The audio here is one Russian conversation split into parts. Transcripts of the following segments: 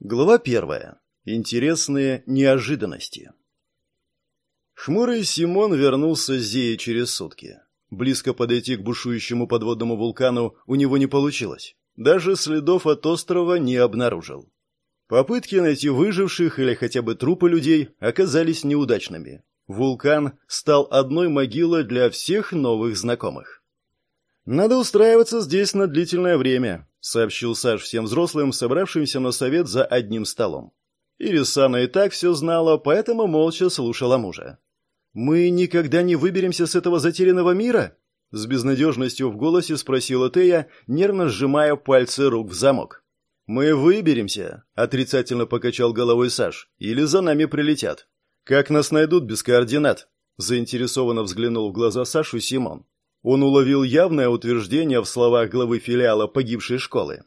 Глава первая. Интересные неожиданности. Хмурый Симон вернулся с Зеей через сутки. Близко подойти к бушующему подводному вулкану у него не получилось. Даже следов от острова не обнаружил. Попытки найти выживших или хотя бы трупы людей оказались неудачными. Вулкан стал одной могилой для всех новых знакомых. «Надо устраиваться здесь на длительное время», — сообщил Саш всем взрослым, собравшимся на совет за одним столом. Ирисана и так все знала, поэтому молча слушала мужа. «Мы никогда не выберемся с этого затерянного мира?» С безнадежностью в голосе спросила Тея, нервно сжимая пальцы рук в замок. «Мы выберемся», — отрицательно покачал головой Саш, — «или за нами прилетят». «Как нас найдут без координат?» — заинтересованно взглянул в глаза Сашу Симон. Он уловил явное утверждение в словах главы филиала погибшей школы.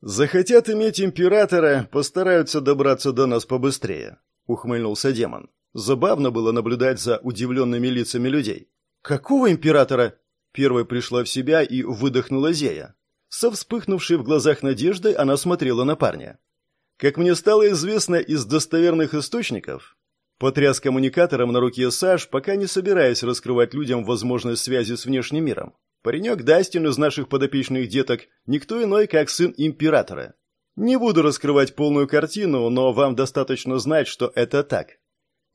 «Захотят иметь императора, постараются добраться до нас побыстрее», — ухмыльнулся демон. Забавно было наблюдать за удивленными лицами людей. «Какого императора?» Первой пришла в себя и выдохнула Зея. Со вспыхнувшей в глазах надеждой она смотрела на парня. Как мне стало известно из достоверных источников, Потряс коммуникатором на руке Саш, пока не собираясь раскрывать людям возможность связи с внешним миром. Паренек Дастин из наших подопечных деток никто иной, как сын императора. Не буду раскрывать полную картину, но вам достаточно знать, что это так.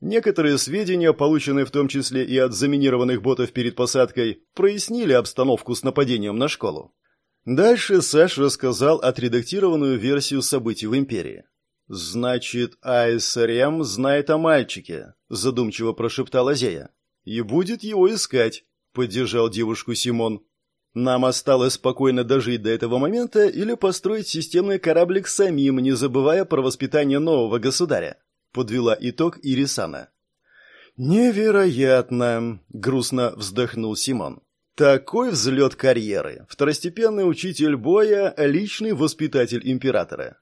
Некоторые сведения, полученные в том числе и от заминированных ботов перед посадкой, прояснили обстановку с нападением на школу. Дальше Саш рассказал отредактированную версию событий в Империи. «Значит, АСРМ знает о мальчике», — задумчиво прошептала Зея. «И будет его искать», — поддержал девушку Симон. «Нам осталось спокойно дожить до этого момента или построить системный кораблик самим, не забывая про воспитание нового государя», — подвела итог Ирисана. «Невероятно!» — грустно вздохнул Симон. «Такой взлет карьеры! Второстепенный учитель боя, личный воспитатель императора.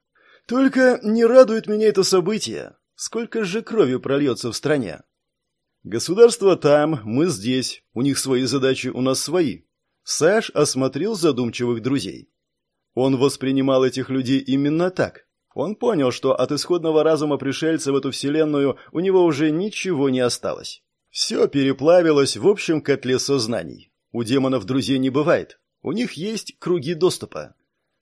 Только не радует меня это событие. Сколько же крови прольется в стране? Государство там, мы здесь. У них свои задачи, у нас свои. Саш осмотрел задумчивых друзей. Он воспринимал этих людей именно так. Он понял, что от исходного разума пришельца в эту вселенную у него уже ничего не осталось. Все переплавилось в общем котле сознаний. У демонов друзей не бывает. У них есть круги доступа.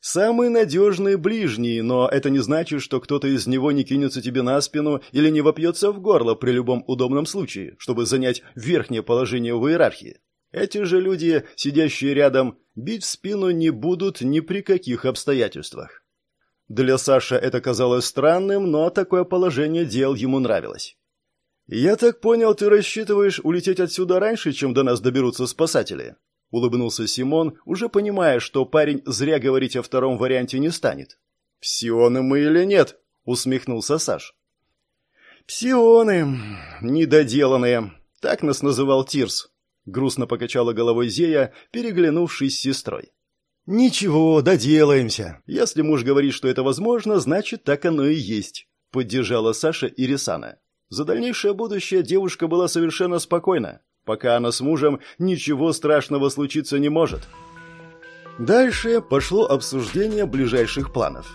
Самый надежный ближний, но это не значит, что кто-то из него не кинется тебе на спину или не вопьется в горло при любом удобном случае, чтобы занять верхнее положение в иерархии. Эти же люди, сидящие рядом, бить в спину не будут ни при каких обстоятельствах. Для Саши это казалось странным, но такое положение дел ему нравилось. «Я так понял, ты рассчитываешь улететь отсюда раньше, чем до нас доберутся спасатели?» — улыбнулся Симон, уже понимая, что парень зря говорить о втором варианте не станет. «Псионы мы или нет?» — усмехнулся Саш. «Псионы... недоделанные. Так нас называл Тирс», — грустно покачала головой Зея, переглянувшись с сестрой. «Ничего, доделаемся. Если муж говорит, что это возможно, значит, так оно и есть», — поддержала Саша Ирисана. За дальнейшее будущее девушка была совершенно спокойна. Пока она с мужем, ничего страшного случиться не может. Дальше пошло обсуждение ближайших планов.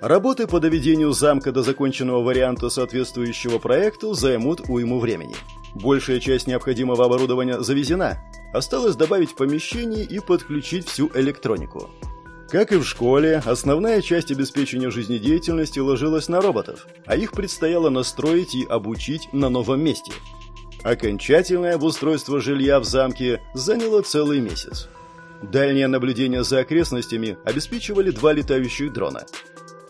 Работы по доведению замка до законченного варианта соответствующего проекту займут уйму времени. Большая часть необходимого оборудования завезена. Осталось добавить помещений и подключить всю электронику. Как и в школе, основная часть обеспечения жизнедеятельности ложилась на роботов, а их предстояло настроить и обучить на новом месте – Окончательное обустройство жилья в замке заняло целый месяц. Дальнее наблюдение за окрестностями обеспечивали два летающих дрона.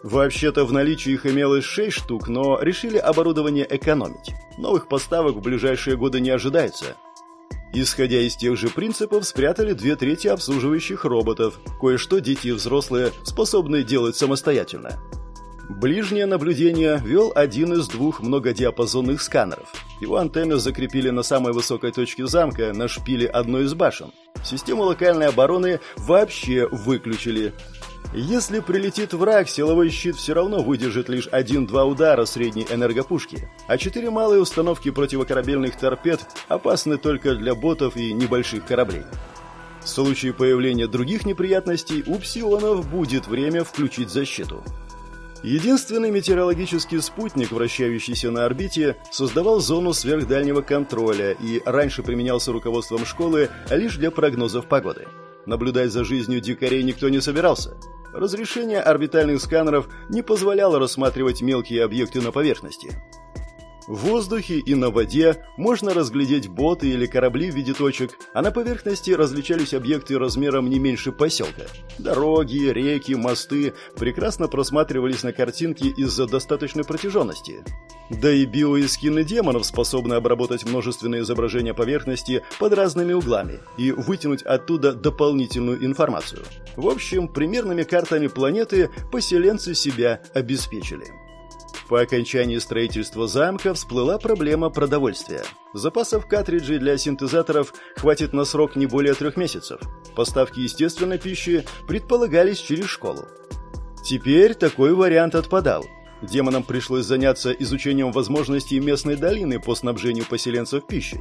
Вообще-то в наличии их имелось шесть штук, но решили оборудование экономить. Новых поставок в ближайшие годы не ожидается. Исходя из тех же принципов, спрятали две трети обслуживающих роботов, кое-что дети и взрослые способны делать самостоятельно. Ближнее наблюдение вел один из двух многодиапазонных сканеров. Его антенны закрепили на самой высокой точке замка, на шпиле одной из башен. Систему локальной обороны вообще выключили. Если прилетит враг, силовой щит все равно выдержит лишь один-два удара средней энергопушки, а четыре малые установки противокорабельных торпед опасны только для ботов и небольших кораблей. В случае появления других неприятностей у псионов будет время включить защиту. Единственный метеорологический спутник, вращающийся на орбите, создавал зону сверхдальнего контроля и раньше применялся руководством школы лишь для прогнозов погоды. Наблюдать за жизнью дикарей никто не собирался. Разрешение орбитальных сканеров не позволяло рассматривать мелкие объекты на поверхности. В воздухе и на воде можно разглядеть боты или корабли в виде точек, а на поверхности различались объекты размером не меньше поселка. Дороги, реки, мосты прекрасно просматривались на картинке из-за достаточной протяженности. Да и биоискины демонов способны обработать множественные изображения поверхности под разными углами и вытянуть оттуда дополнительную информацию. В общем, примерными картами планеты поселенцы себя обеспечили. По окончании строительства замка всплыла проблема продовольствия. Запасов картриджей для синтезаторов хватит на срок не более трех месяцев. Поставки естественной пищи предполагались через школу. Теперь такой вариант отпадал. Демонам пришлось заняться изучением возможностей местной долины по снабжению поселенцев пищей.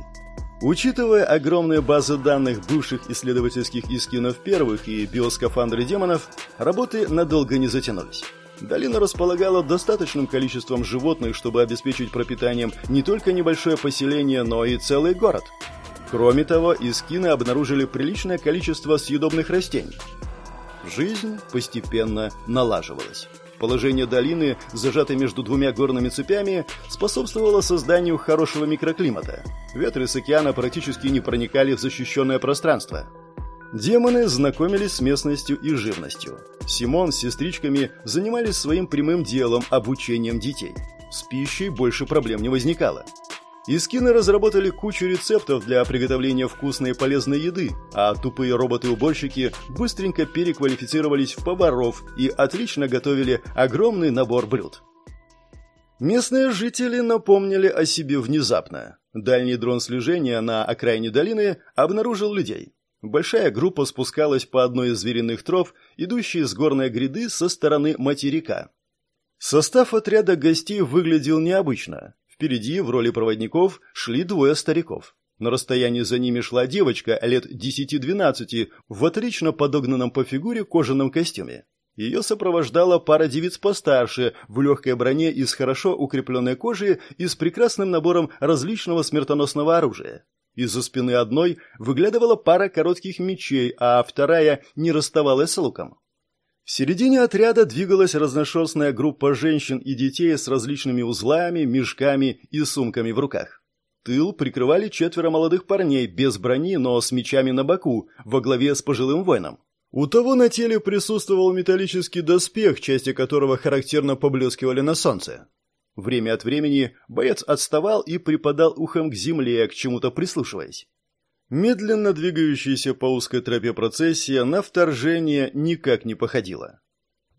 Учитывая огромные базы данных бывших исследовательских искинов первых и биоскафандры демонов, работы надолго не затянулись. Долина располагала достаточным количеством животных, чтобы обеспечить пропитанием не только небольшое поселение, но и целый город. Кроме того, искины обнаружили приличное количество съедобных растений. Жизнь постепенно налаживалась. Положение долины, зажатой между двумя горными цепями, способствовало созданию хорошего микроклимата. Ветры с океана практически не проникали в защищенное пространство – Демоны знакомились с местностью и живностью. Симон с сестричками занимались своим прямым делом – обучением детей. С пищей больше проблем не возникало. Искины разработали кучу рецептов для приготовления вкусной и полезной еды, а тупые роботы-уборщики быстренько переквалифицировались в поваров и отлично готовили огромный набор блюд. Местные жители напомнили о себе внезапно. Дальний дрон слежения на окраине долины обнаружил людей. Большая группа спускалась по одной из звериных троп, идущей с горной гряды со стороны материка. Состав отряда гостей выглядел необычно. Впереди, в роли проводников, шли двое стариков. На расстоянии за ними шла девочка лет 10-12 в отлично подогнанном по фигуре кожаном костюме. Ее сопровождала пара девиц постарше, в легкой броне из хорошо укрепленной кожи и с прекрасным набором различного смертоносного оружия. Из-за спины одной выглядывала пара коротких мечей, а вторая не расставалась с луком. В середине отряда двигалась разношерстная группа женщин и детей с различными узлами, мешками и сумками в руках. Тыл прикрывали четверо молодых парней без брони, но с мечами на боку, во главе с пожилым воином. У того на теле присутствовал металлический доспех, части которого характерно поблескивали на солнце. Время от времени боец отставал и припадал ухом к земле, к чему-то прислушиваясь. Медленно двигающаяся по узкой тропе процессия на вторжение никак не походила.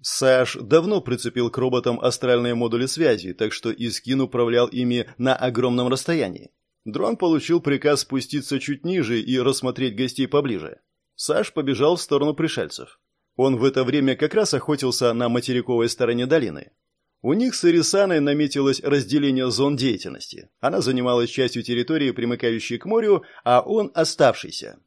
Саш давно прицепил к роботам астральные модули связи, так что Искин управлял ими на огромном расстоянии. Дрон получил приказ спуститься чуть ниже и рассмотреть гостей поближе. Саш побежал в сторону пришельцев. Он в это время как раз охотился на материковой стороне долины. У них с Ирисаной наметилось разделение зон деятельности. Она занималась частью территории, примыкающей к морю, а он оставшийся.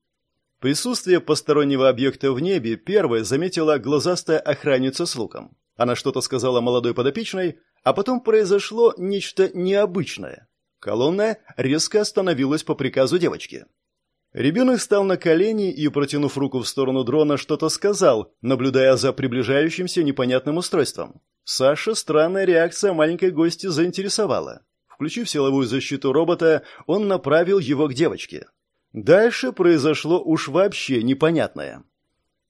Присутствие постороннего объекта в небе первой заметила глазастая охранница с луком. Она что-то сказала молодой подопечной, а потом произошло нечто необычное. Колонна резко остановилась по приказу девочки. Ребенок встал на колени и, протянув руку в сторону дрона, что-то сказал, наблюдая за приближающимся непонятным устройством. Саша странная реакция маленькой гости заинтересовала. Включив силовую защиту робота, он направил его к девочке. Дальше произошло уж вообще непонятное.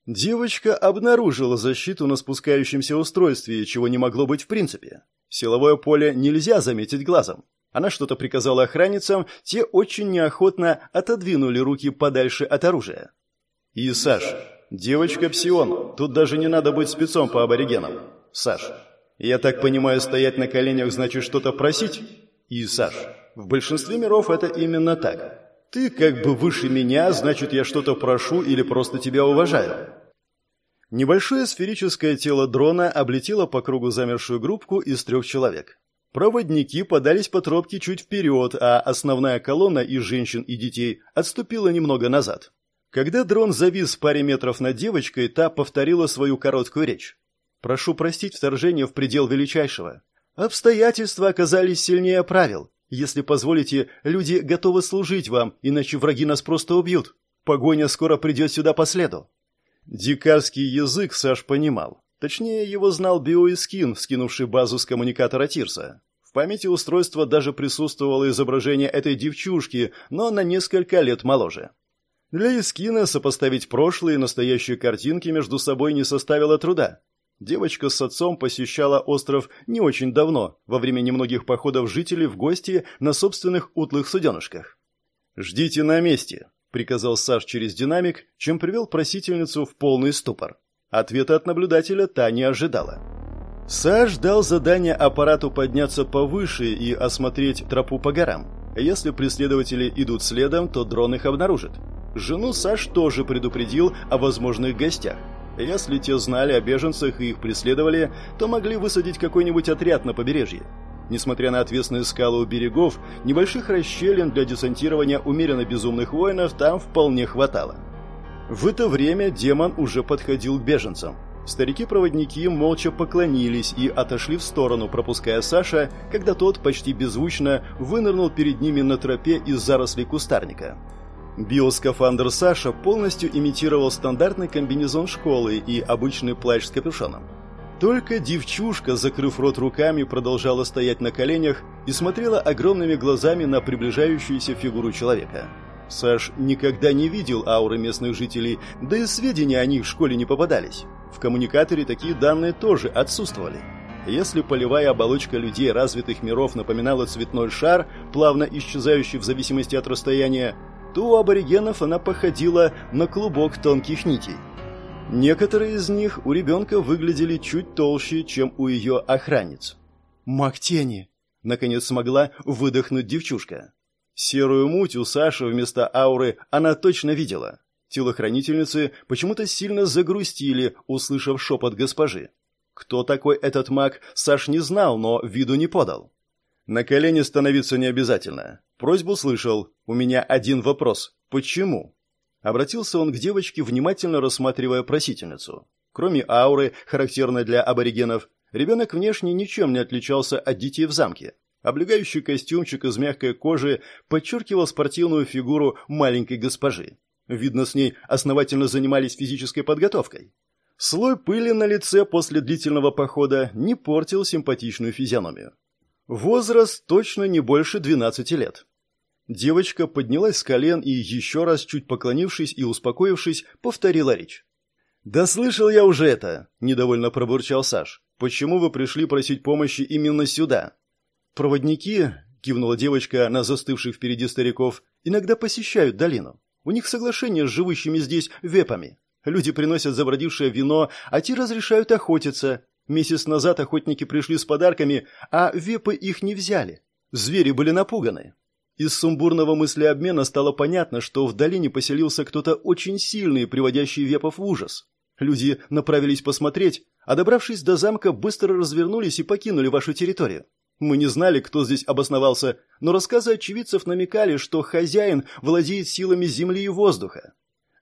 Девочка обнаружила защиту на спускающемся устройстве, чего не могло быть в принципе. Силовое поле нельзя заметить глазом. Она что-то приказала охранницам, те очень неохотно отодвинули руки подальше от оружия. «И, Саш, девочка Псион, тут даже не надо быть спецом по аборигенам. Саш, я так понимаю, стоять на коленях значит что-то просить? И, Саш, в большинстве миров это именно так. Ты как бы выше меня, значит, я что-то прошу или просто тебя уважаю». Небольшое сферическое тело дрона облетело по кругу замершую группку из трех человек. Проводники подались по тропке чуть вперед, а основная колонна из женщин и детей отступила немного назад. Когда дрон завис в паре метров над девочкой, та повторила свою короткую речь. Прошу простить вторжение в предел величайшего. Обстоятельства оказались сильнее правил. Если позволите, люди готовы служить вам, иначе враги нас просто убьют. Погоня скоро придет сюда по следу». Дикарский язык Саш понимал. Точнее, его знал биоискин, скинувший базу с коммуникатора Тирса. В памяти устройства даже присутствовало изображение этой девчушки, но на несколько лет моложе. Для Искина сопоставить прошлые и настоящие картинки между собой не составило труда. Девочка с отцом посещала остров не очень давно, во время немногих походов жителей в гости на собственных утлых суденышках. «Ждите на месте», — приказал Саш через динамик, чем привел просительницу в полный ступор. Ответа от наблюдателя та не ожидала. Саш дал задание аппарату подняться повыше и осмотреть тропу по горам. Если преследователи идут следом, то дрон их обнаружит. Жену Саш тоже предупредил о возможных гостях. Если те знали о беженцах и их преследовали, то могли высадить какой-нибудь отряд на побережье. Несмотря на отвесные скалы у берегов, небольших расщелин для десантирования умеренно безумных воинов там вполне хватало. В это время демон уже подходил к беженцам. Старики-проводники молча поклонились и отошли в сторону, пропуская Саша, когда тот почти беззвучно вынырнул перед ними на тропе из зарослей кустарника. Биоскафандр Саша полностью имитировал стандартный комбинезон школы и обычный плащ с капюшоном. Только девчушка, закрыв рот руками, продолжала стоять на коленях и смотрела огромными глазами на приближающуюся фигуру человека. Саш никогда не видел ауры местных жителей, да и сведения о них в школе не попадались. В коммуникаторе такие данные тоже отсутствовали. Если полевая оболочка людей развитых миров напоминала цветной шар, плавно исчезающий в зависимости от расстояния, то у аборигенов она походила на клубок тонких нитей. Некоторые из них у ребенка выглядели чуть толще, чем у ее охранниц. «Маг тени!» — наконец смогла выдохнуть девчушка. Серую муть у Саши вместо ауры она точно видела. Телохранительницы почему-то сильно загрустили, услышав шепот госпожи. Кто такой этот маг, Саш не знал, но виду не подал. На колени становиться не обязательно. Просьбу слышал. У меня один вопрос. Почему? Обратился он к девочке, внимательно рассматривая просительницу. Кроме ауры, характерной для аборигенов, ребенок внешне ничем не отличался от детей в замке. Облегающий костюмчик из мягкой кожи подчеркивал спортивную фигуру маленькой госпожи. Видно, с ней основательно занимались физической подготовкой. Слой пыли на лице после длительного похода не портил симпатичную физиономию. Возраст точно не больше 12 лет. Девочка поднялась с колен и еще раз, чуть поклонившись и успокоившись, повторила речь. «Да слышал я уже это!» – недовольно пробурчал Саш. «Почему вы пришли просить помощи именно сюда?» «Проводники», – кивнула девочка на застывших впереди стариков, – «иногда посещают долину. У них соглашение с живущими здесь вепами. Люди приносят забродившее вино, а те разрешают охотиться. Месяц назад охотники пришли с подарками, а вепы их не взяли. Звери были напуганы. Из сумбурного мыслеобмена стало понятно, что в долине поселился кто-то очень сильный, приводящий вепов в ужас. Люди направились посмотреть, а добравшись до замка, быстро развернулись и покинули вашу территорию. Мы не знали, кто здесь обосновался, но рассказы очевидцев намекали, что хозяин владеет силами земли и воздуха.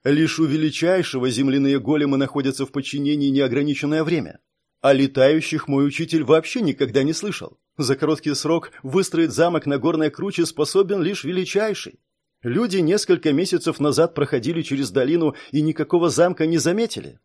Лишь у величайшего земляные големы находятся в подчинении неограниченное время. О летающих мой учитель вообще никогда не слышал. За короткий срок выстроить замок на горной круче способен лишь величайший. Люди несколько месяцев назад проходили через долину и никакого замка не заметили.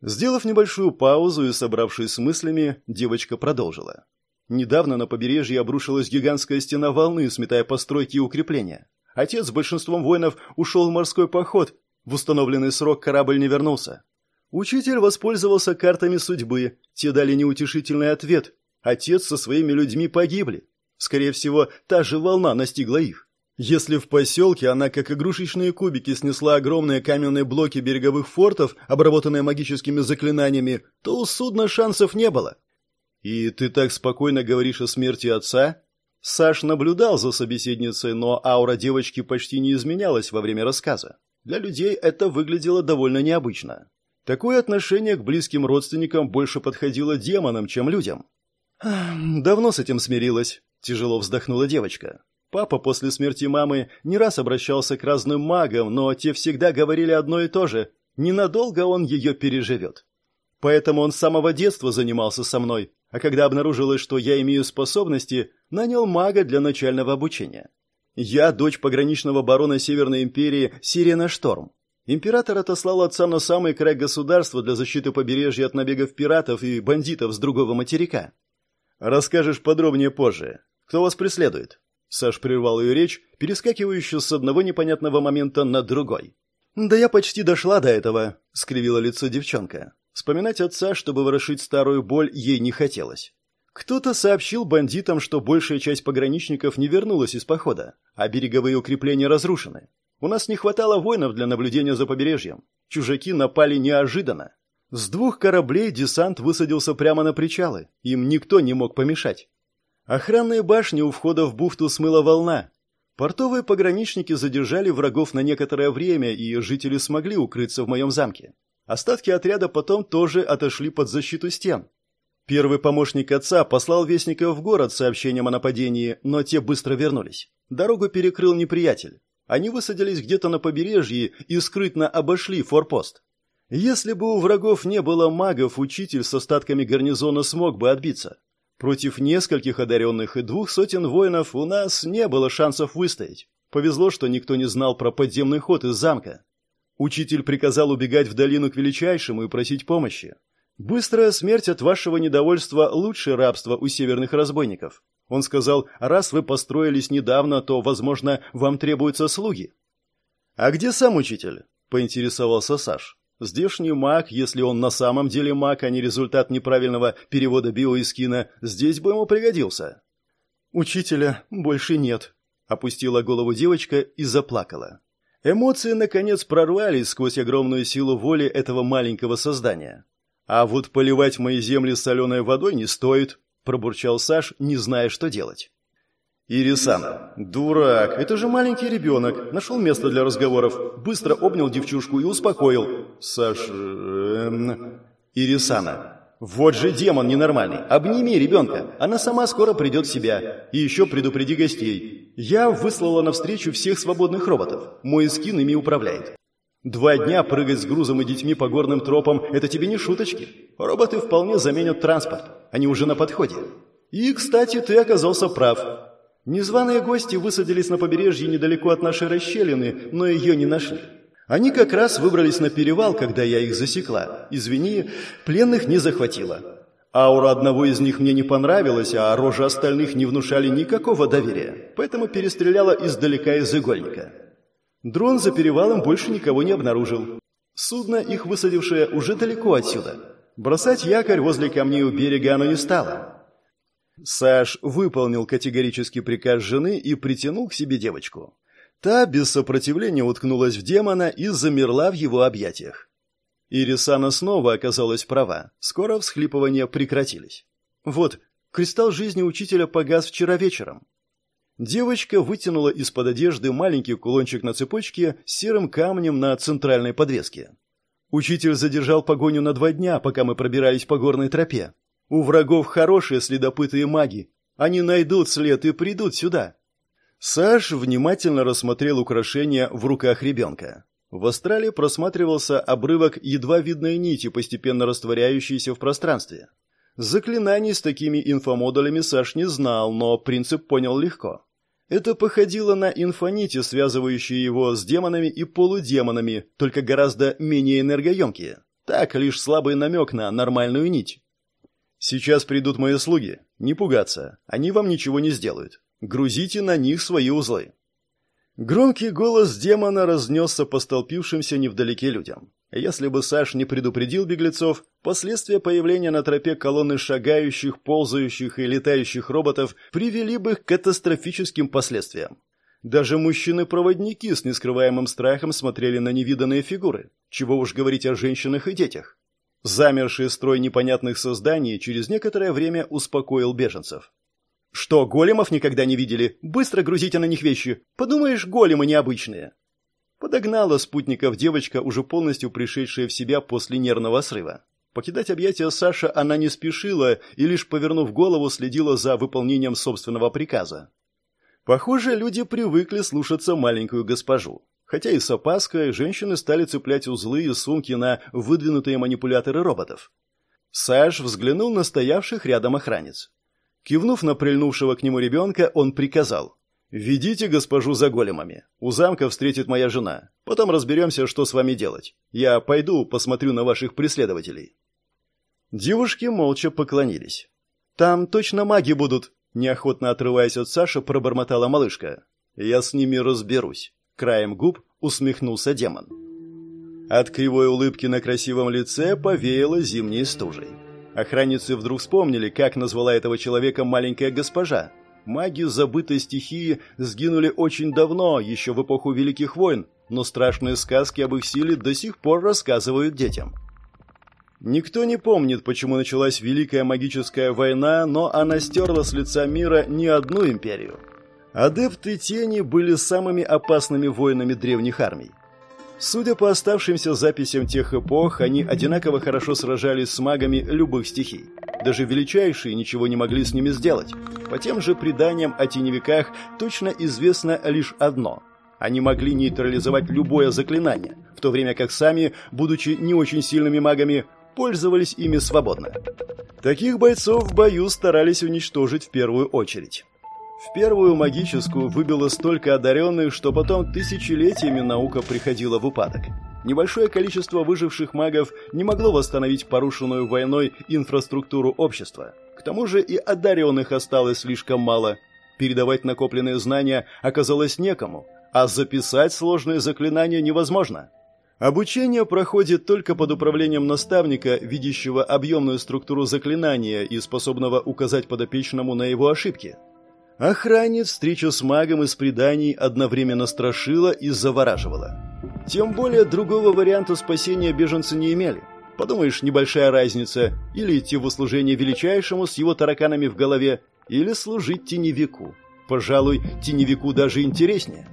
Сделав небольшую паузу и собравшись с мыслями, девочка продолжила. Недавно на побережье обрушилась гигантская стена волны, сметая постройки и укрепления. Отец с большинством воинов ушел в морской поход. В установленный срок корабль не вернулся. Учитель воспользовался картами судьбы. Те дали неутешительный ответ. Отец со своими людьми погибли. Скорее всего, та же волна настигла их. Если в поселке она, как игрушечные кубики, снесла огромные каменные блоки береговых фортов, обработанные магическими заклинаниями, то у судна шансов не было. «И ты так спокойно говоришь о смерти отца?» Саш наблюдал за собеседницей, но аура девочки почти не изменялась во время рассказа. Для людей это выглядело довольно необычно. Такое отношение к близким родственникам больше подходило демонам, чем людям. «Давно с этим смирилась», – тяжело вздохнула девочка. Папа после смерти мамы не раз обращался к разным магам, но те всегда говорили одно и то же – ненадолго он ее переживет. Поэтому он с самого детства занимался со мной, а когда обнаружилось, что я имею способности, нанял мага для начального обучения. Я дочь пограничного барона Северной империи Сирена Шторм. Император отослал отца на самый край государства для защиты побережья от набегов пиратов и бандитов с другого материка. Расскажешь подробнее позже. Кто вас преследует? Саш прервал ее речь, перескакивающую с одного непонятного момента на другой. Да я почти дошла до этого, скривила лицо девчонка. Вспоминать отца, чтобы ворошить старую боль, ей не хотелось. Кто-то сообщил бандитам, что большая часть пограничников не вернулась из похода, а береговые укрепления разрушены. У нас не хватало воинов для наблюдения за побережьем. Чужаки напали неожиданно. С двух кораблей десант высадился прямо на причалы. Им никто не мог помешать. Охранные башни у входа в бухту смыла волна. Портовые пограничники задержали врагов на некоторое время, и жители смогли укрыться в моем замке. Остатки отряда потом тоже отошли под защиту стен. Первый помощник отца послал вестников в город с сообщением о нападении, но те быстро вернулись. Дорогу перекрыл неприятель. Они высадились где-то на побережье и скрытно обошли форпост. Если бы у врагов не было магов, учитель с остатками гарнизона смог бы отбиться. Против нескольких одаренных и двух сотен воинов у нас не было шансов выстоять. Повезло, что никто не знал про подземный ход из замка. Учитель приказал убегать в долину к величайшему и просить помощи. Быстрая смерть от вашего недовольства лучше рабства у северных разбойников. Он сказал, раз вы построились недавно, то, возможно, вам требуются слуги. А где сам учитель? Поинтересовался Саш. Здешний маг, если он на самом деле маг, а не результат неправильного перевода биоискина, здесь бы ему пригодился. Учителя больше нет, опустила голову девочка и заплакала. Эмоции, наконец, прорвались сквозь огромную силу воли этого маленького создания. «А вот поливать мои земли соленой водой не стоит», – пробурчал Саш, не зная, что делать. «Ирисана, дурак, это же маленький ребенок. Нашел место для разговоров, быстро обнял девчушку и успокоил. Саш... Эм... Ирисана, вот же демон ненормальный. Обними ребенка, она сама скоро придет в себя. И еще предупреди гостей. Я выслала навстречу всех свободных роботов. Мой скин ими управляет. Два дня прыгать с грузом и детьми по горным тропам – это тебе не шуточки. Роботы вполне заменят транспорт. Они уже на подходе. И, кстати, ты оказался прав. Незваные гости высадились на побережье недалеко от нашей расщелины, но ее не нашли. Они как раз выбрались на перевал, когда я их засекла. Извини, пленных не захватила. Аура одного из них мне не понравилась, а рожи остальных не внушали никакого доверия, поэтому перестреляла издалека из игольника. Дрон за перевалом больше никого не обнаружил. Судно, их высадившее, уже далеко отсюда. Бросать якорь возле камней у берега оно не стало. Саш выполнил категорический приказ жены и притянул к себе девочку. Та без сопротивления уткнулась в демона и замерла в его объятиях. Ирисана снова оказалась права. Скоро всхлипывания прекратились. Вот, кристалл жизни учителя погас вчера вечером. Девочка вытянула из-под одежды маленький кулончик на цепочке с серым камнем на центральной подвеске. Учитель задержал погоню на два дня, пока мы пробирались по горной тропе. У врагов хорошие следопыты и маги. Они найдут след и придут сюда. Саш внимательно рассмотрел украшения в руках ребенка. В астрале просматривался обрывок едва видной нити, постепенно растворяющейся в пространстве. Заклинаний с такими инфомодулями Саш не знал, но принцип понял легко. Это походило на инфонити, связывающие его с демонами и полудемонами, только гораздо менее энергоемкие. Так, лишь слабый намек на нормальную нить. «Сейчас придут мои слуги. Не пугаться. Они вам ничего не сделают. Грузите на них свои узлы. Громкий голос демона разнесся по столпившимся невдалеке людям. Если бы Саш не предупредил беглецов, последствия появления на тропе колонны шагающих, ползающих и летающих роботов привели бы к катастрофическим последствиям. Даже мужчины-проводники с нескрываемым страхом смотрели на невиданные фигуры. Чего уж говорить о женщинах и детях. Замерший строй непонятных созданий через некоторое время успокоил беженцев. Что, големов никогда не видели? Быстро грузите на них вещи. Подумаешь, големы необычные. Подогнала спутников девочка, уже полностью пришедшая в себя после нервного срыва. Покидать объятия Саша она не спешила и лишь повернув голову следила за выполнением собственного приказа. Похоже, люди привыкли слушаться маленькую госпожу. Хотя и с опаской женщины стали цеплять узлы и сумки на выдвинутые манипуляторы роботов. Саш взглянул на стоявших рядом охранниц. Кивнув на прильнувшего к нему ребенка, он приказал. «Ведите госпожу за големами. У замка встретит моя жена. Потом разберемся, что с вами делать. Я пойду посмотрю на ваших преследователей». Девушки молча поклонились. «Там точно маги будут», — неохотно отрываясь от Саши, пробормотала малышка. «Я с ними разберусь». Краем губ усмехнулся демон. От кривой улыбки на красивом лице повеяло зимней стужей. Охранницы вдруг вспомнили, как назвала этого человека маленькая госпожа. Маги забытой стихии сгинули очень давно, еще в эпоху Великих войн, но страшные сказки об их силе до сих пор рассказывают детям. Никто не помнит, почему началась Великая магическая война, но она стерла с лица мира не одну империю. Адепты тени были самыми опасными воинами древних армий. Судя по оставшимся записям тех эпох, они одинаково хорошо сражались с магами любых стихий. Даже величайшие ничего не могли с ними сделать. По тем же преданиям о теневиках точно известно лишь одно. Они могли нейтрализовать любое заклинание, в то время как сами, будучи не очень сильными магами, пользовались ими свободно. Таких бойцов в бою старались уничтожить в первую очередь. В первую магическую выбило столько одаренных, что потом тысячелетиями наука приходила в упадок. Небольшое количество выживших магов не могло восстановить порушенную войной инфраструктуру общества. К тому же и одаренных осталось слишком мало. Передавать накопленные знания оказалось некому, а записать сложные заклинания невозможно. Обучение проходит только под управлением наставника, видящего объемную структуру заклинания и способного указать подопечному на его ошибки. Охранниц встречу с магом из преданий одновременно страшила и завораживала. Тем более другого варианта спасения беженцы не имели. Подумаешь, небольшая разница, или идти в услужение величайшему с его тараканами в голове, или служить теневику. Пожалуй, теневику даже интереснее.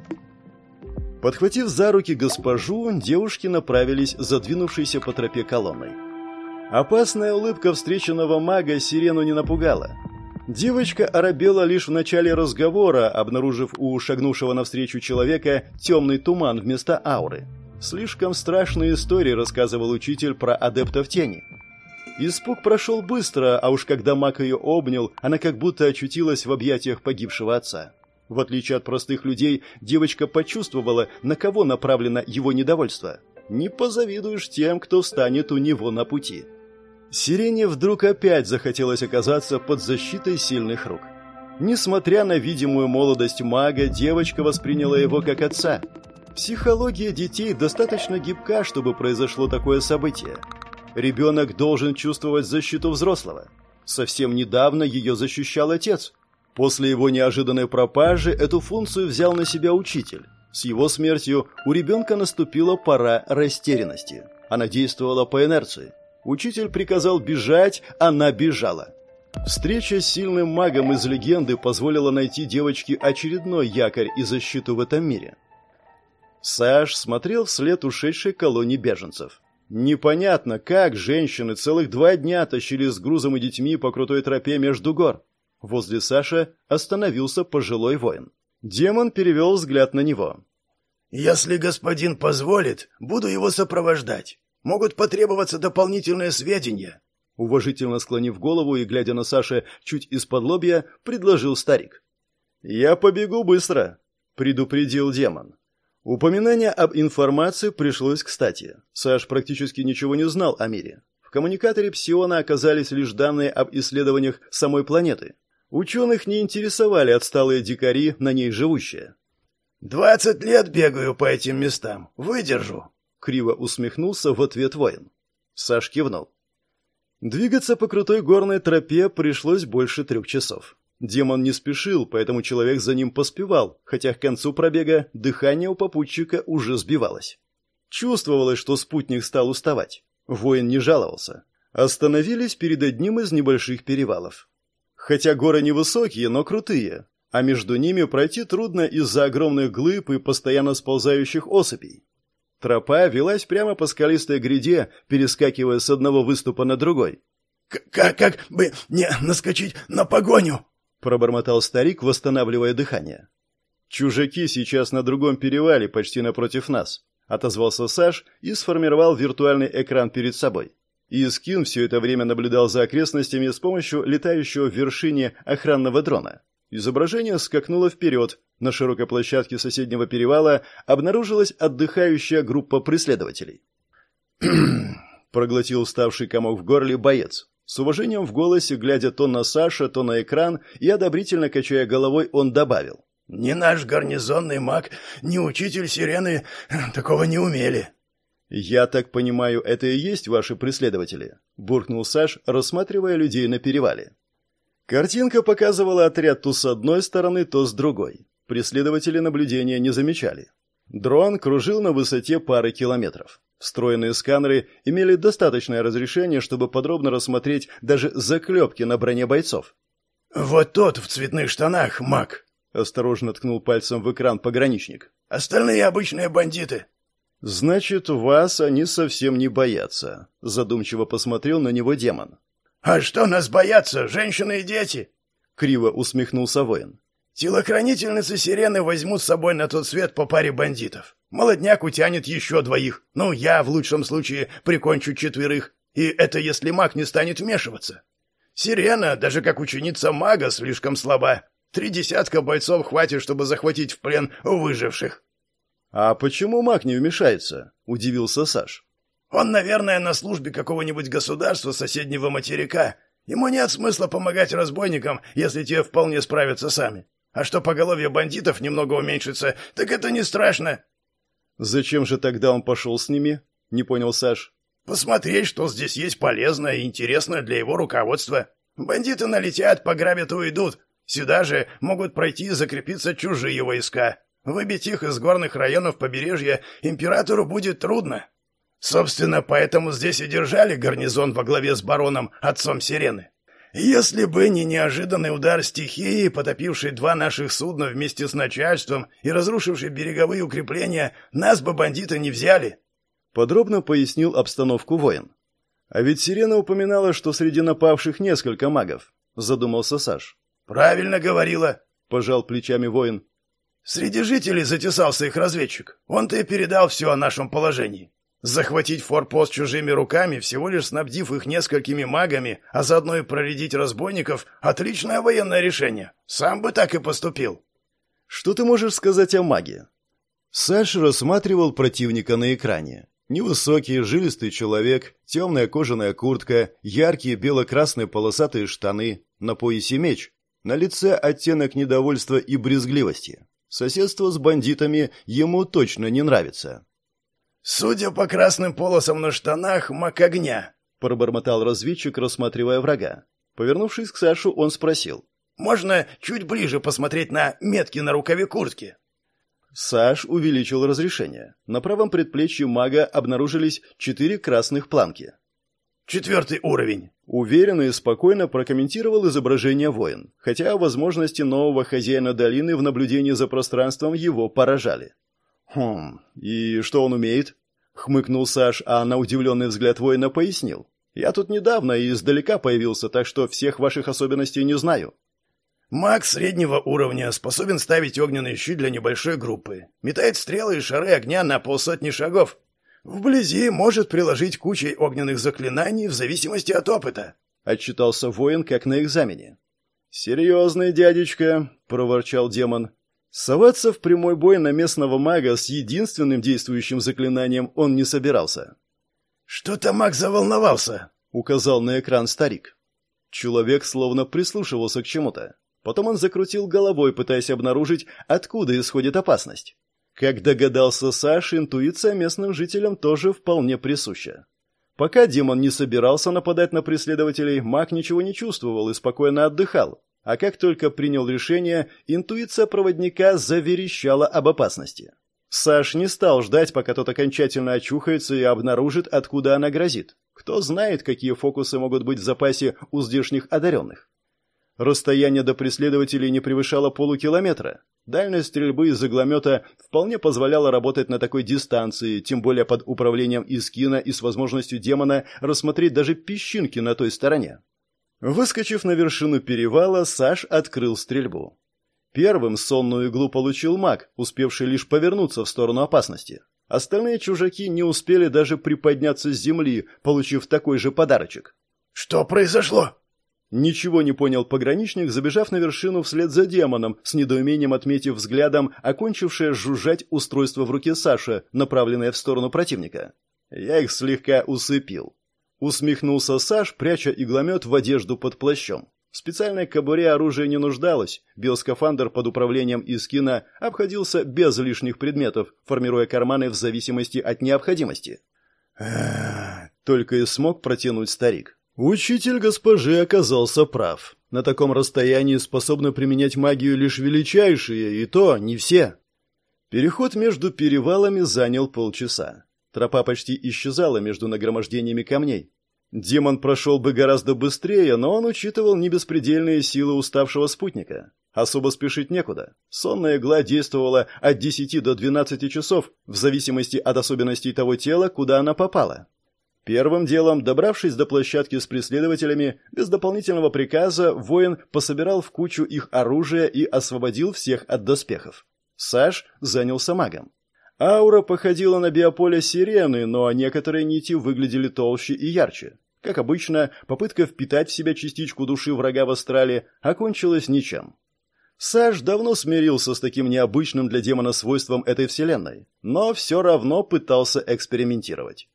Подхватив за руки госпожу, девушки направились задвинувшейся по тропе колонной. Опасная улыбка встреченного мага сирену не напугала. Девочка оробела лишь в начале разговора, обнаружив у шагнувшего навстречу человека темный туман вместо ауры. Слишком страшные истории рассказывал учитель про адептов тени. Испуг прошел быстро, а уж когда маг ее обнял, она как будто очутилась в объятиях погибшего отца. В отличие от простых людей, девочка почувствовала, на кого направлено его недовольство. Не позавидуешь тем, кто встанет у него на пути. Сирене вдруг опять захотелось оказаться под защитой сильных рук. Несмотря на видимую молодость мага, девочка восприняла его как отца. Психология детей достаточно гибка, чтобы произошло такое событие. Ребенок должен чувствовать защиту взрослого. Совсем недавно ее защищал отец. После его неожиданной пропажи эту функцию взял на себя учитель. С его смертью у ребенка наступила пора растерянности. Она действовала по инерции. Учитель приказал бежать, она бежала. Встреча с сильным магом из легенды позволила найти девочке очередной якорь и защиту в этом мире. Саш смотрел вслед ушедшей колонии беженцев. Непонятно, как женщины целых два дня тащили с грузом и детьми по крутой тропе между гор. Возле Саши остановился пожилой воин. Демон перевел взгляд на него. «Если господин позволит, буду его сопровождать. Могут потребоваться дополнительные сведения. Уважительно склонив голову и глядя на Саша чуть из-под лобья, предложил старик. «Я побегу быстро», — предупредил демон. Упоминание об информации пришлось кстати. Саш практически ничего не знал о мире. В коммуникаторе Псиона оказались лишь данные об исследованиях самой планеты. Ученых не интересовали отсталые дикари, на ней живущие. «Двадцать лет бегаю по этим местам. Выдержу», Криво усмехнулся в ответ воин. Саш кивнул. Двигаться по крутой горной тропе пришлось больше трех часов. Демон не спешил, поэтому человек за ним поспевал, хотя к концу пробега дыхание у попутчика уже сбивалось. Чувствовалось, что спутник стал уставать. Воин не жаловался. Остановились перед одним из небольших перевалов. Хотя горы невысокие, но крутые, а между ними пройти трудно из-за огромных глыб и постоянно сползающих осыпей. Тропа велась прямо по скалистой гряде, перескакивая с одного выступа на другой. «Как, как бы не наскочить на погоню?» — пробормотал старик, восстанавливая дыхание. «Чужаки сейчас на другом перевале, почти напротив нас», — отозвался Саш и сформировал виртуальный экран перед собой. И Скин все это время наблюдал за окрестностями с помощью летающего в вершине охранного дрона. Изображение скакнуло вперед. На широкой площадке соседнего перевала обнаружилась отдыхающая группа преследователей. проглотил уставший комок в горле боец. С уважением в голосе, глядя то на Саша, то на экран, и одобрительно качая головой, он добавил. «Ни наш гарнизонный маг, ни учитель сирены такого не умели». «Я так понимаю, это и есть ваши преследователи?» – буркнул Саш, рассматривая людей на перевале. Картинка показывала отряд то с одной стороны, то с другой. Преследователи наблюдения не замечали. Дрон кружил на высоте пары километров. Встроенные сканеры имели достаточное разрешение, чтобы подробно рассмотреть даже заклепки на броне бойцов. «Вот тот в цветных штанах, маг!» — осторожно ткнул пальцем в экран пограничник. «Остальные обычные бандиты». «Значит, вас они совсем не боятся», — задумчиво посмотрел на него демон. «А что нас боятся, женщины и дети?» — криво усмехнулся воин. «Телохранительницы сирены возьмут с собой на тот свет по паре бандитов. Молодняк утянет еще двоих. Ну, я в лучшем случае прикончу четверых. И это если маг не станет вмешиваться. Сирена, даже как ученица мага, слишком слаба. Три десятка бойцов хватит, чтобы захватить в плен выживших. «А почему маг не вмешается?» – удивился Саш. «Он, наверное, на службе какого-нибудь государства соседнего материка. Ему нет смысла помогать разбойникам, если те вполне справятся сами. А что поголовье бандитов немного уменьшится, так это не страшно. «Зачем же тогда он пошел с ними?» — не понял Саш. «Посмотреть, что здесь есть полезное и интересное для его руководства. Бандиты налетят, пограбят и уйдут. Сюда же могут пройти и закрепиться чужие войска. Выбить их из горных районов побережья императору будет трудно. Собственно, поэтому здесь и держали гарнизон во главе с бароном, отцом Сирены. Если бы не неожиданный удар стихии, потопивший два наших судна вместе с начальством и разрушивший береговые укрепления, нас бы бандиты не взяли. Подробно пояснил обстановку воин. А ведь Сирена упоминала, что среди напавших несколько магов, задумался Саш. Правильно говорила, пожал плечами воин. Среди жителей затесался их разведчик. Он-то и передал все о нашем положении. Захватить форпост чужими руками, всего лишь снабдив их несколькими магами, а заодно и проредить разбойников – отличное военное решение. Сам бы так и поступил. Что ты можешь сказать о маге? Саш рассматривал противника на экране. Невысокий, жилистый человек, темная кожаная куртка, яркие бело-красные полосатые штаны, на поясе меч, на лице оттенок недовольства и брезгливости. Соседство с бандитами ему точно не нравится. «Судя по красным полосам на штанах, мак огня», — пробормотал разведчик, рассматривая врага. Повернувшись к Сашу, он спросил. «Можно чуть ближе посмотреть на метки на рукаве куртки?» Саш увеличил разрешение. На правом предплечье мага обнаружились четыре красных планки. «Четвертый уровень», — уверенно и спокойно прокомментировал изображение воин, хотя возможности нового хозяина долины в наблюдении за пространством его поражали. «Хм, и что он умеет?» — хмыкнул Саш, а на удивленный взгляд воина пояснил. «Я тут недавно и издалека появился, так что всех ваших особенностей не знаю». Маг среднего уровня способен ставить огненные щит для небольшой группы. Метает стрелы и шары огня на полсотни шагов. Вблизи может приложить кучей огненных заклинаний в зависимости от опыта. Отчитался воин, как на экзамене. «Серьезный дядечка», — проворчал демон. Соваться в прямой бой на местного мага с единственным действующим заклинанием он не собирался. «Что-то маг заволновался», — указал на экран старик. Человек словно прислушивался к чему-то. Потом он закрутил головой, пытаясь обнаружить, откуда исходит опасность. Как догадался Саш, интуиция местным жителям тоже вполне присуща. Пока демон не собирался нападать на преследователей, маг ничего не чувствовал и спокойно отдыхал. А как только принял решение, интуиция проводника заверещала об опасности. Саш не стал ждать, пока тот окончательно очухается и обнаружит, откуда она грозит. Кто знает, какие фокусы могут быть в запасе у здешних одаренных. Расстояние до преследователей не превышало полукилометра. Дальность стрельбы из игломета вполне позволяла работать на такой дистанции, тем более под управлением Искина и с возможностью демона рассмотреть даже песчинки на той стороне. Выскочив на вершину перевала, Саш открыл стрельбу. Первым сонную иглу получил маг, успевший лишь повернуться в сторону опасности. Остальные чужаки не успели даже приподняться с земли, получив такой же подарочек. «Что произошло?» Ничего не понял пограничник, забежав на вершину вслед за демоном, с недоумением отметив взглядом окончившее жужжать устройство в руке Саши, направленное в сторону противника. Я их слегка усыпил. Усмехнулся Саш, пряча игломет в одежду под плащом. В специальной кобуре оружие не нуждалось, биоскафандр под управлением Искина обходился без лишних предметов, формируя карманы в зависимости от необходимости. Только и смог протянуть старик. Учитель госпожи оказался прав. На таком расстоянии способны применять магию лишь величайшие, и то не все. Переход между перевалами занял полчаса. Тропа почти исчезала между нагромождениями камней. Демон прошел бы гораздо быстрее, но он учитывал небеспредельные силы уставшего спутника. Особо спешить некуда. Сонная игла действовала от 10 до 12 часов, в зависимости от особенностей того тела, куда она попала. Первым делом, добравшись до площадки с преследователями, без дополнительного приказа воин пособирал в кучу их оружие и освободил всех от доспехов. Саш занялся магом. Аура походила на биополе сирены, но некоторые нити выглядели толще и ярче. Как обычно, попытка впитать в себя частичку души врага в астрале окончилась ничем. Саш давно смирился с таким необычным для демона свойством этой вселенной, но все равно пытался экспериментировать.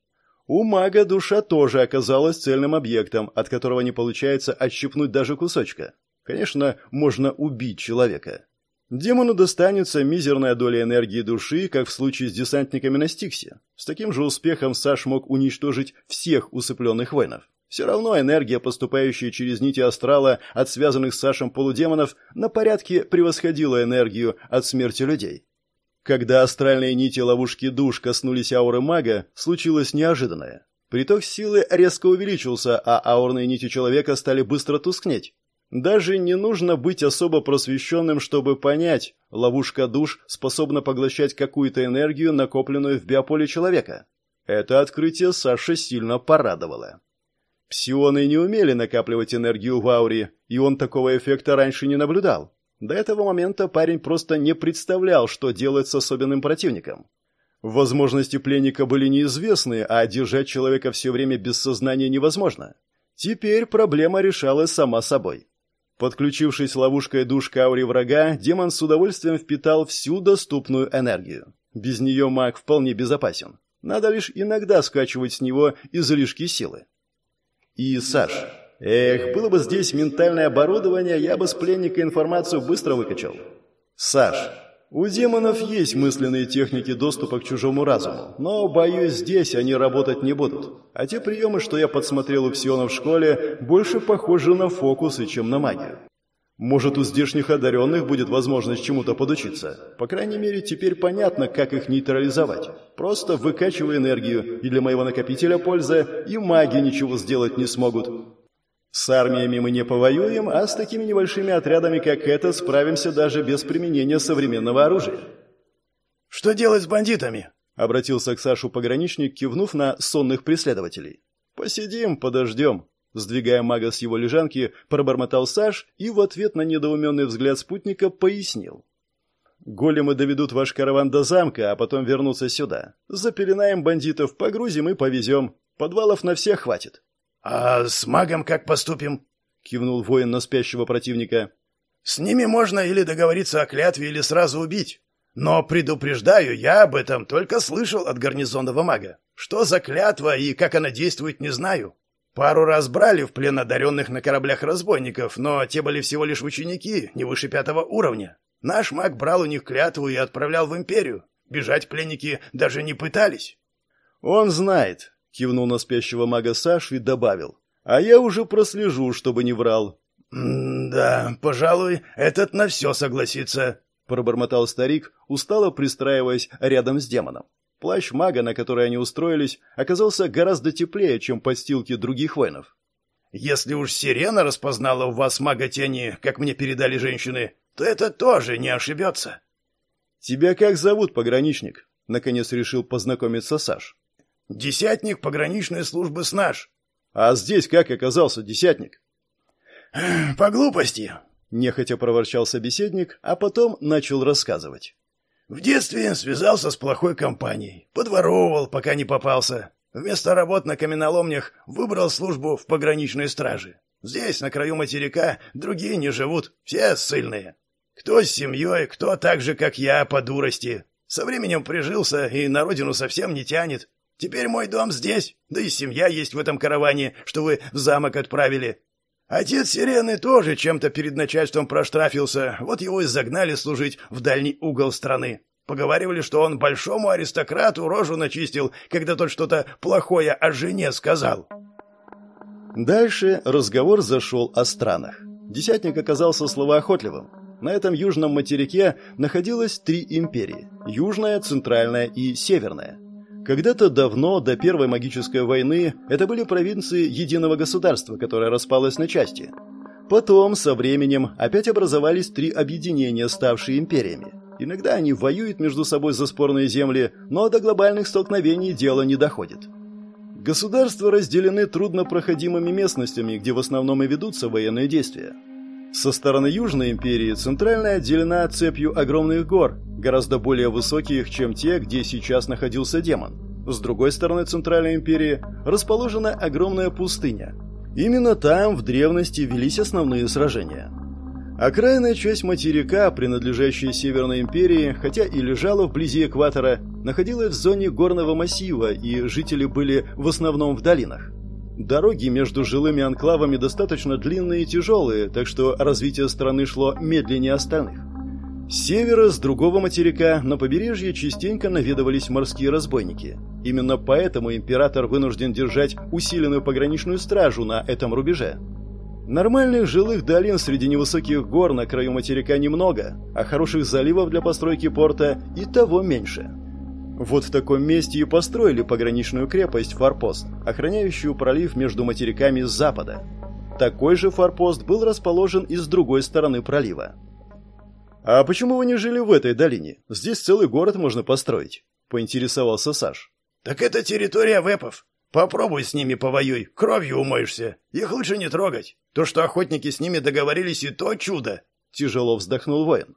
У мага душа тоже оказалась цельным объектом, от которого не получается отщипнуть даже кусочка. Конечно, можно убить человека. Демону достанется мизерная доля энергии души, как в случае с десантниками на Стиксе. С таким же успехом Саш мог уничтожить всех усыпленных воинов. Все равно энергия, поступающая через нити астрала от связанных с Сашем полудемонов, на порядке превосходила энергию от смерти людей. Когда астральные нити ловушки душ коснулись ауры мага, случилось неожиданное. Приток силы резко увеличился, а аурные нити человека стали быстро тускнеть. Даже не нужно быть особо просвещенным, чтобы понять, ловушка душ способна поглощать какую-то энергию, накопленную в биополе человека. Это открытие Саша сильно порадовало. Псионы не умели накапливать энергию в ауре, и он такого эффекта раньше не наблюдал. До этого момента парень просто не представлял, что делать с особенным противником. Возможности пленника были неизвестны, а держать человека все время без сознания невозможно. Теперь проблема решалась сама собой. Подключившись ловушкой душ к ауре врага, демон с удовольствием впитал всю доступную энергию. Без нее маг вполне безопасен. Надо лишь иногда скачивать с него излишки силы. И Саш. Эх, было бы здесь ментальное оборудование, я бы с пленника информацию быстро выкачал. Саш. У демонов есть мысленные техники доступа к чужому разуму, но, боюсь, здесь они работать не будут. А те приемы, что я подсмотрел у псиона в школе, больше похожи на фокусы, чем на магию. Может, у здешних одаренных будет возможность чему-то подучиться. По крайней мере, теперь понятно, как их нейтрализовать. Просто выкачивай энергию, и для моего накопителя польза, и маги ничего сделать не смогут. С армиями мы не повоюем, а с такими небольшими отрядами, как это, справимся даже без применения современного оружия. «Что делать с бандитами?» — обратился к Сашу пограничник, кивнув на сонных преследователей. «Посидим, подождем». Сдвигая мага с его лежанки, пробормотал Саш и в ответ на недоуменный взгляд спутника пояснил. «Големы доведут ваш караван до замка, а потом вернутся сюда. Запеленаем бандитов, погрузим и повезем. Подвалов на всех хватит». «А с магом как поступим?» — кивнул воин на спящего противника. «С ними можно или договориться о клятве, или сразу убить. Но предупреждаю, я об этом только слышал от гарнизонного мага. Что за клятва и как она действует, не знаю. Пару раз брали в плен одаренных на кораблях разбойников, но те были всего лишь ученики, не выше пятого уровня. Наш маг брал у них клятву и отправлял в империю. Бежать пленники даже не пытались». «Он знает», Кивнул на спящего мага Сашу и добавил. «А я уже прослежу, чтобы не врал». «Да, пожалуй, этот на все согласится», — пробормотал старик, устало пристраиваясь рядом с демоном. Плащ мага, на который они устроились, оказался гораздо теплее, чем подстилки других воинов. «Если уж сирена распознала в вас мага тени, как мне передали женщины, то это тоже не ошибется». «Тебя как зовут, пограничник?» — наконец решил познакомиться Саш. Десятник пограничной службы СНАЖ. А здесь как оказался десятник? По глупости, нехотя проворчал собеседник, а потом начал рассказывать. В детстве связался с плохой компанией, подворовывал, пока не попался. Вместо работ на каменоломнях выбрал службу в пограничной страже. Здесь, на краю материка, другие не живут, все ссыльные. Кто с семьей, кто так же, как я, по дурости. Со временем прижился и на родину совсем не тянет. Теперь мой дом здесь, да и семья есть в этом караване, что вы в замок отправили. Отец Сирены тоже чем-то перед начальством проштрафился, вот его и загнали служить в дальний угол страны. Поговаривали, что он большому аристократу рожу начистил, когда тот что-то плохое о жене сказал. Дальше разговор зашел о странах. Десятник оказался словоохотливым. На этом южном материке находилось три империи – Южная, Центральная и Северная – когда-то давно, до Первой магической войны, это были провинции единого государства, которое распалось на части. Потом, со временем, опять образовались три объединения, ставшие империями. Иногда они воюют между собой за спорные земли, но до глобальных столкновений дело не доходит. Государства разделены труднопроходимыми местностями, где в основном и ведутся военные действия. Со стороны Южной империи центральная отделена цепью огромных гор, гораздо более высоких, чем те, где сейчас находился демон. С другой стороны Центральной империи расположена огромная пустыня. Именно там в древности велись основные сражения. Окраинная часть материка, принадлежащая Северной империи, хотя и лежала вблизи экватора, находилась в зоне горного массива, и жители были в основном в долинах. Дороги между жилыми анклавами достаточно длинные и тяжелые, так что развитие страны шло медленнее остальных. С севера, с другого материка, на побережье частенько наведывались морские разбойники. Именно поэтому император вынужден держать усиленную пограничную стражу на этом рубеже. Нормальных жилых долин среди невысоких гор на краю материка немного, а хороших заливов для постройки порта и того меньше. Вот в таком месте и построили пограничную крепость Форпост, охраняющую пролив между материками с запада. Такой же форпост был расположен и с другой стороны пролива. «А почему вы не жили в этой долине? Здесь целый город можно построить», — поинтересовался Саш. «Так это территория вепов. Попробуй с ними повоюй, кровью умоешься. Их лучше не трогать. То, что охотники с ними договорились, и то чудо», — тяжело вздохнул воин.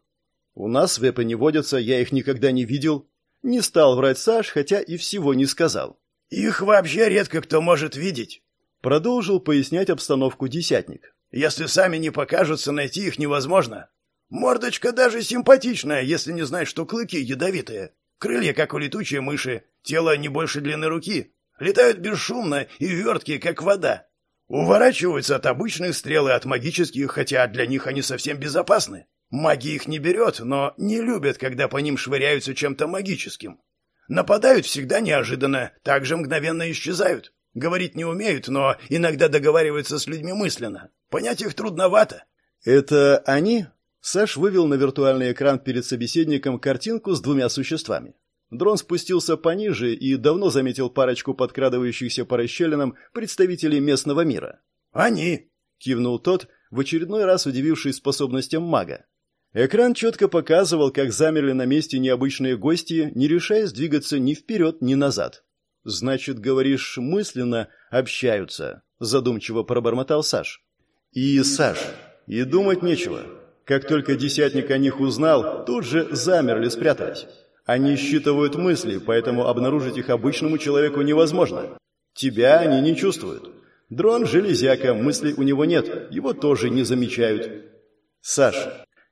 «У нас вепы не водятся, я их никогда не видел», не стал врать Саш, хотя и всего не сказал. «Их вообще редко кто может видеть», — продолжил пояснять обстановку десятник. «Если сами не покажутся, найти их невозможно. Мордочка даже симпатичная, если не знаешь, что клыки ядовитые. Крылья, как у летучей мыши, тело не больше длины руки. Летают бесшумно и верткие, как вода. Уворачиваются от обычных стрел и от магических, хотя для них они совсем безопасны. Маги их не берет, но не любят, когда по ним швыряются чем-то магическим. Нападают всегда неожиданно, также мгновенно исчезают. Говорить не умеют, но иногда договариваются с людьми мысленно. Понять их трудновато. «Это они?» Саш вывел на виртуальный экран перед собеседником картинку с двумя существами. Дрон спустился пониже и давно заметил парочку подкрадывающихся по расщелинам представителей местного мира. «Они!» — кивнул тот, в очередной раз удивившись способностям мага. Экран четко показывал, как замерли на месте необычные гости, не решаясь двигаться ни вперед, ни назад. «Значит, говоришь, мысленно общаются», — задумчиво пробормотал Саш. «И, Саш, и думать нечего. Как только десятник о них узнал, тут же замерли, спрятались. Они считывают мысли, поэтому обнаружить их обычному человеку невозможно. Тебя они не чувствуют. Дрон железяка, мыслей у него нет, его тоже не замечают. Саш,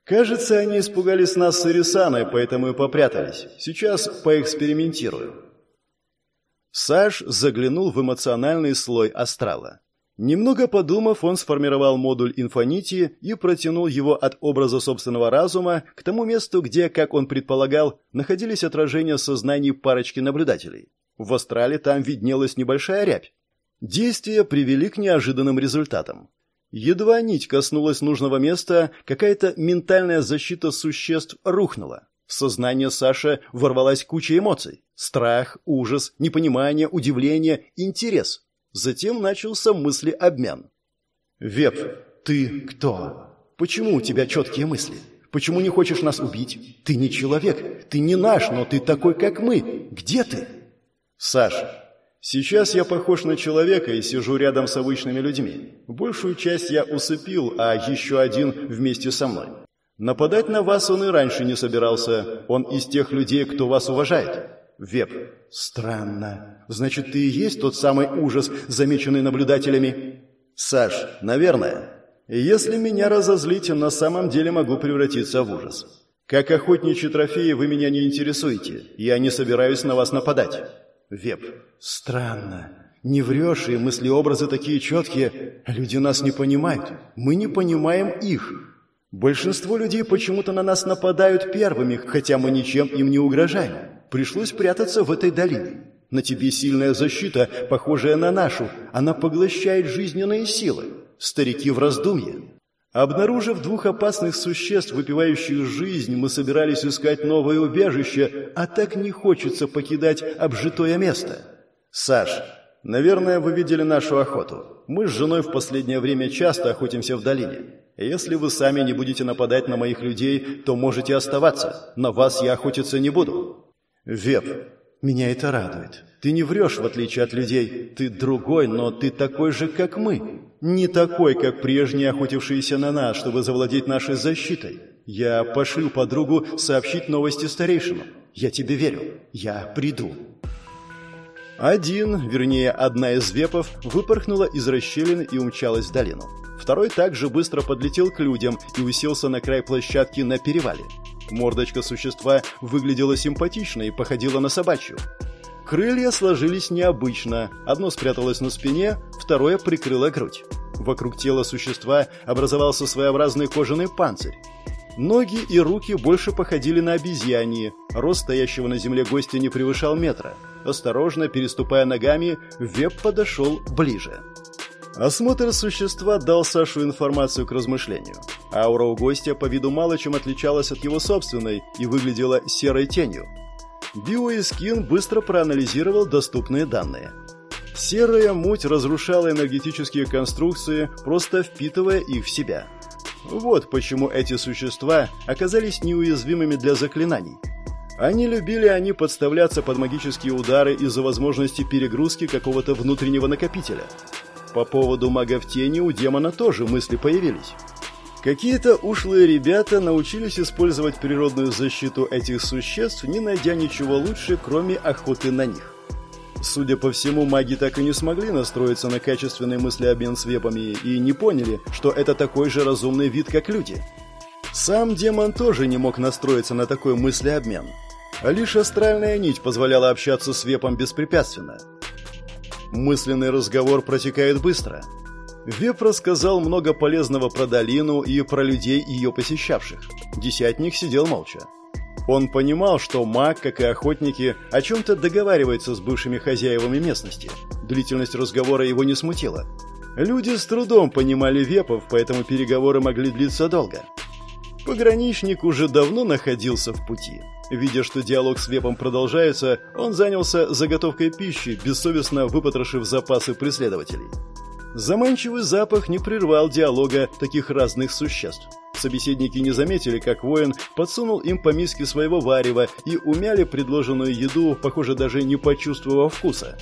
Кажется, они испугались нас с Ирисаной, поэтому и попрятались. Сейчас поэкспериментирую. Саш заглянул в эмоциональный слой астрала. Немного подумав, он сформировал модуль инфонити и протянул его от образа собственного разума к тому месту, где, как он предполагал, находились отражения сознаний парочки наблюдателей. В астрале там виднелась небольшая рябь. Действия привели к неожиданным результатам. Едва нить коснулась нужного места, какая-то ментальная защита существ рухнула. В сознание Саши ворвалась куча эмоций. Страх, ужас, непонимание, удивление, интерес. Затем начался мыслеобмен. «Веп, ты кто? Почему у тебя четкие мысли? Почему не хочешь нас убить? Ты не человек, ты не наш, но ты такой, как мы. Где ты?» «Саша, Сейчас я похож на человека и сижу рядом с обычными людьми. Большую часть я усыпил, а еще один вместе со мной. Нападать на вас он и раньше не собирался. Он из тех людей, кто вас уважает. Веб. Странно. Значит, ты и есть тот самый ужас, замеченный наблюдателями? Саш, наверное. Если меня разозлить, на самом деле могу превратиться в ужас. Как охотничьи трофеи вы меня не интересуете. Я не собираюсь на вас нападать. Веб. Странно. Не врешь, и мыслеобразы такие четкие. Люди нас не понимают. Мы не понимаем их. Большинство людей почему-то на нас нападают первыми, хотя мы ничем им не угрожаем. Пришлось прятаться в этой долине. На тебе сильная защита, похожая на нашу. Она поглощает жизненные силы. Старики в раздумье. Обнаружив двух опасных существ, выпивающих жизнь, мы собирались искать новое убежище, а так не хочется покидать обжитое место. Саш, наверное, вы видели нашу охоту. Мы с женой в последнее время часто охотимся в долине. Если вы сами не будете нападать на моих людей, то можете оставаться. На вас я охотиться не буду. Веб, меня это радует. Ты не врешь, в отличие от людей. Ты другой, но ты такой же, как мы. Не такой, как прежние охотившиеся на нас, чтобы завладеть нашей защитой. Я пошлю подругу сообщить новости старейшину. Я тебе верю. Я приду. Один, вернее, одна из вепов, выпорхнула из расщелины и умчалась в долину. Второй также быстро подлетел к людям и уселся на край площадки на перевале. Мордочка существа выглядела симпатично и походила на собачью. Крылья сложились необычно. Одно спряталось на спине, второе прикрыло грудь. Вокруг тела существа образовался своеобразный кожаный панцирь. Ноги и руки больше походили на обезьяньи. Рост стоящего на земле гостя не превышал метра. Осторожно, переступая ногами, Веб подошел ближе. Осмотр существа дал Сашу информацию к размышлению. Аура у гостя по виду мало чем отличалась от его собственной и выглядела серой тенью. Биоискин быстро проанализировал доступные данные. Серая муть разрушала энергетические конструкции, просто впитывая их в себя. Вот почему эти существа оказались неуязвимыми для заклинаний. Они любили они подставляться под магические удары из-за возможности перегрузки какого-то внутреннего накопителя – по поводу магов тени у демона тоже мысли появились. Какие-то ушлые ребята научились использовать природную защиту этих существ, не найдя ничего лучше, кроме охоты на них. Судя по всему, маги так и не смогли настроиться на качественный мыслеобмен с вепами и не поняли, что это такой же разумный вид, как люди. Сам демон тоже не мог настроиться на такой мыслеобмен. Лишь астральная нить позволяла общаться с вепом беспрепятственно. Мысленный разговор протекает быстро. Веп рассказал много полезного про долину и про людей, ее посещавших. Десятник сидел молча. Он понимал, что маг, как и охотники, о чем-то договаривается с бывшими хозяевами местности. Длительность разговора его не смутила. Люди с трудом понимали вепов, поэтому переговоры могли длиться долго. Пограничник уже давно находился в пути. Видя, что диалог с Вепом продолжается, он занялся заготовкой пищи, бессовестно выпотрошив запасы преследователей. Заманчивый запах не прервал диалога таких разных существ. Собеседники не заметили, как воин подсунул им по миске своего варева и умяли предложенную еду, похоже, даже не почувствовав вкуса.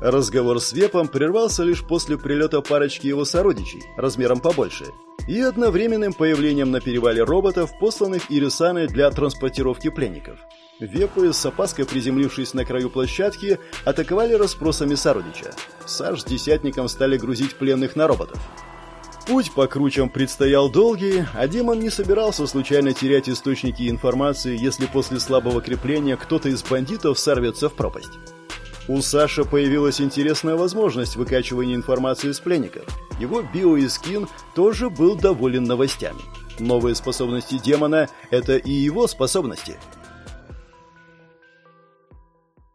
Разговор с Вепом прервался лишь после прилета парочки его сородичей, размером побольше, и одновременным появлением на перевале роботов, посланных Ирисаной для транспортировки пленников. Вепы, с опаской приземлившись на краю площадки, атаковали расспросами сородича. Саш с десятником стали грузить пленных на роботов. Путь по кручам предстоял долгий, а демон не собирался случайно терять источники информации, если после слабого крепления кто-то из бандитов сорвется в пропасть. У Саши появилась интересная возможность выкачивания информации из пленников. Его биоискин тоже был доволен новостями. Новые способности демона – это и его способности –